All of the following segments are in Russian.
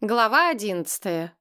Глава одиннадцатая.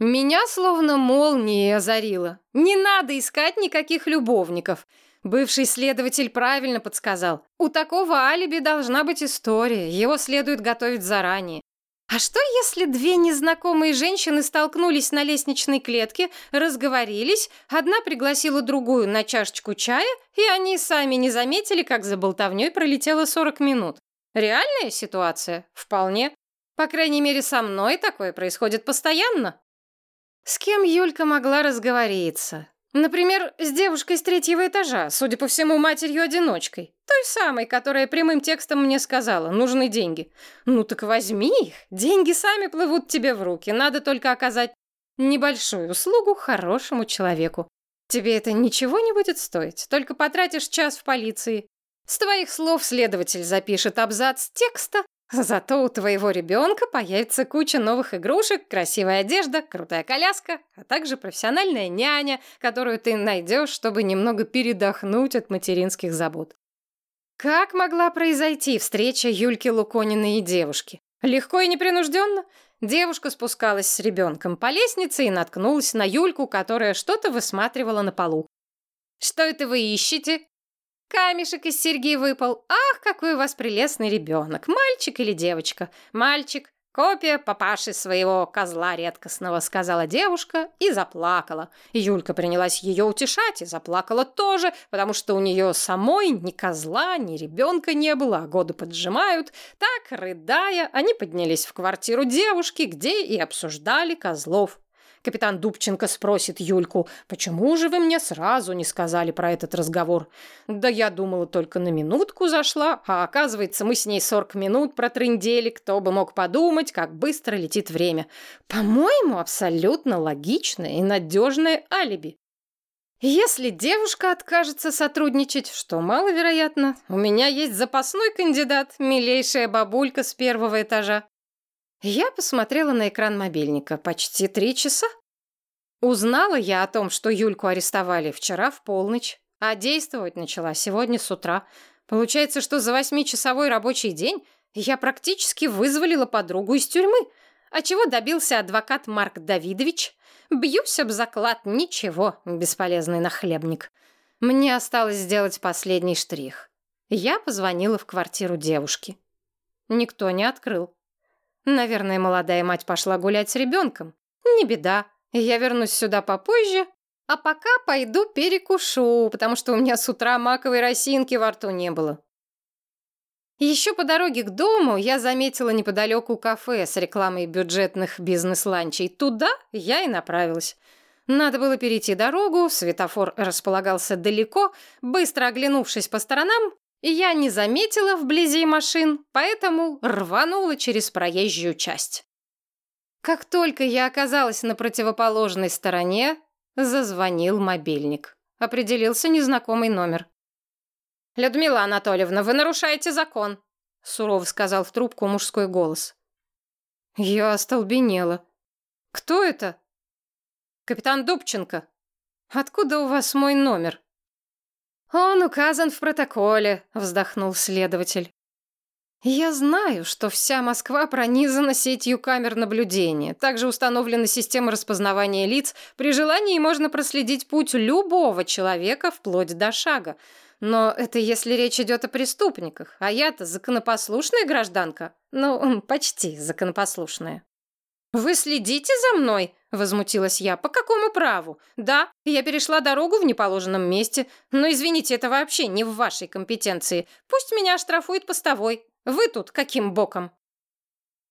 Меня словно молнией озарило. Не надо искать никаких любовников. Бывший следователь правильно подсказал. У такого алиби должна быть история, его следует готовить заранее. А что, если две незнакомые женщины столкнулись на лестничной клетке, разговорились, одна пригласила другую на чашечку чая, и они сами не заметили, как за болтовней пролетело 40 минут? Реальная ситуация? Вполне. По крайней мере, со мной такое происходит постоянно. С кем Юлька могла разговориться? Например, с девушкой с третьего этажа, судя по всему, матерью-одиночкой. Той самой, которая прямым текстом мне сказала, нужны деньги. Ну так возьми их, деньги сами плывут тебе в руки, надо только оказать небольшую услугу хорошему человеку. Тебе это ничего не будет стоить, только потратишь час в полиции. С твоих слов следователь запишет абзац текста, Зато у твоего ребенка появится куча новых игрушек, красивая одежда, крутая коляска, а также профессиональная няня, которую ты найдешь, чтобы немного передохнуть от материнских забот. Как могла произойти встреча Юльки Лукониной и девушки? Легко и непринужденно. Девушка спускалась с ребенком по лестнице и наткнулась на Юльку, которая что-то высматривала на полу. «Что это вы ищете?» Камешек из серьги выпал. Ах, какой у вас прелестный ребенок. Мальчик или девочка? Мальчик. Копия папаши своего козла редкостного, сказала девушка и заплакала. Юлька принялась ее утешать и заплакала тоже, потому что у нее самой ни козла, ни ребенка не было, а годы поджимают. Так, рыдая, они поднялись в квартиру девушки, где и обсуждали козлов. Капитан Дубченко спросит Юльку, почему же вы мне сразу не сказали про этот разговор? Да я думала, только на минутку зашла, а оказывается, мы с ней 40 минут протрындели, кто бы мог подумать, как быстро летит время. По-моему, абсолютно логичное и надежное алиби. Если девушка откажется сотрудничать, что маловероятно, у меня есть запасной кандидат, милейшая бабулька с первого этажа. Я посмотрела на экран мобильника. Почти три часа. Узнала я о том, что Юльку арестовали вчера в полночь, а действовать начала сегодня с утра. Получается, что за восьмичасовой рабочий день я практически вызволила подругу из тюрьмы. А чего добился адвокат Марк Давидович? Бьюсь об заклад, ничего, бесполезный нахлебник. Мне осталось сделать последний штрих. Я позвонила в квартиру девушки. Никто не открыл. Наверное, молодая мать пошла гулять с ребенком. Не беда, я вернусь сюда попозже, а пока пойду перекушу, потому что у меня с утра маковой росинки во рту не было. Еще по дороге к дому я заметила неподалеку кафе с рекламой бюджетных бизнес-ланчей. Туда я и направилась. Надо было перейти дорогу, светофор располагался далеко. Быстро оглянувшись по сторонам, я не заметила вблизи машин, поэтому рванула через проезжую часть. Как только я оказалась на противоположной стороне, зазвонил мобильник. Определился незнакомый номер. «Людмила Анатольевна, вы нарушаете закон», — сурово сказал в трубку мужской голос. Я остолбенела. «Кто это?» «Капитан Дубченко». «Откуда у вас мой номер?» «Он указан в протоколе», — вздохнул следователь. «Я знаю, что вся Москва пронизана сетью камер наблюдения. Также установлена система распознавания лиц. При желании можно проследить путь любого человека вплоть до шага. Но это если речь идет о преступниках. А я-то законопослушная гражданка. Ну, почти законопослушная». «Вы следите за мной?» — возмутилась я. «По какому праву? Да, я перешла дорогу в неположенном месте, но, извините, это вообще не в вашей компетенции. Пусть меня оштрафует постовой. Вы тут каким боком?»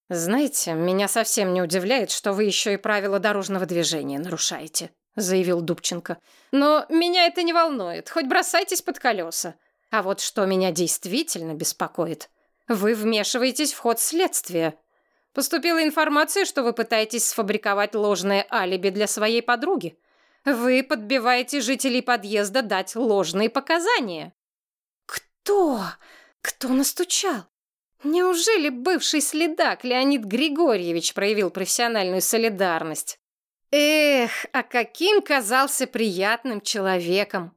«Знаете, меня совсем не удивляет, что вы еще и правила дорожного движения нарушаете», — заявил Дубченко. «Но меня это не волнует, хоть бросайтесь под колеса. А вот что меня действительно беспокоит, вы вмешиваетесь в ход следствия». Поступила информация, что вы пытаетесь сфабриковать ложное алиби для своей подруги. Вы подбиваете жителей подъезда дать ложные показания. Кто? Кто настучал? Неужели бывший следак Леонид Григорьевич проявил профессиональную солидарность? Эх, а каким казался приятным человеком.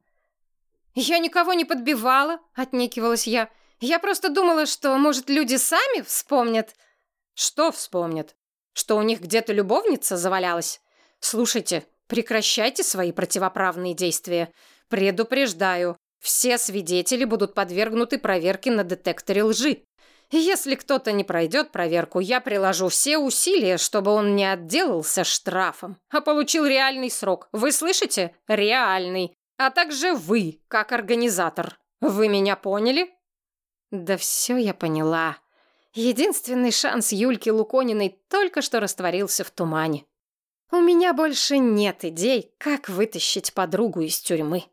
Я никого не подбивала, отнекивалась я. Я просто думала, что, может, люди сами вспомнят что вспомнят? Что у них где-то любовница завалялась? Слушайте, прекращайте свои противоправные действия. Предупреждаю, все свидетели будут подвергнуты проверке на детекторе лжи. Если кто-то не пройдет проверку, я приложу все усилия, чтобы он не отделался штрафом, а получил реальный срок. Вы слышите? Реальный. А также вы, как организатор. Вы меня поняли? Да все я поняла. Единственный шанс Юльки Лукониной только что растворился в тумане. У меня больше нет идей, как вытащить подругу из тюрьмы.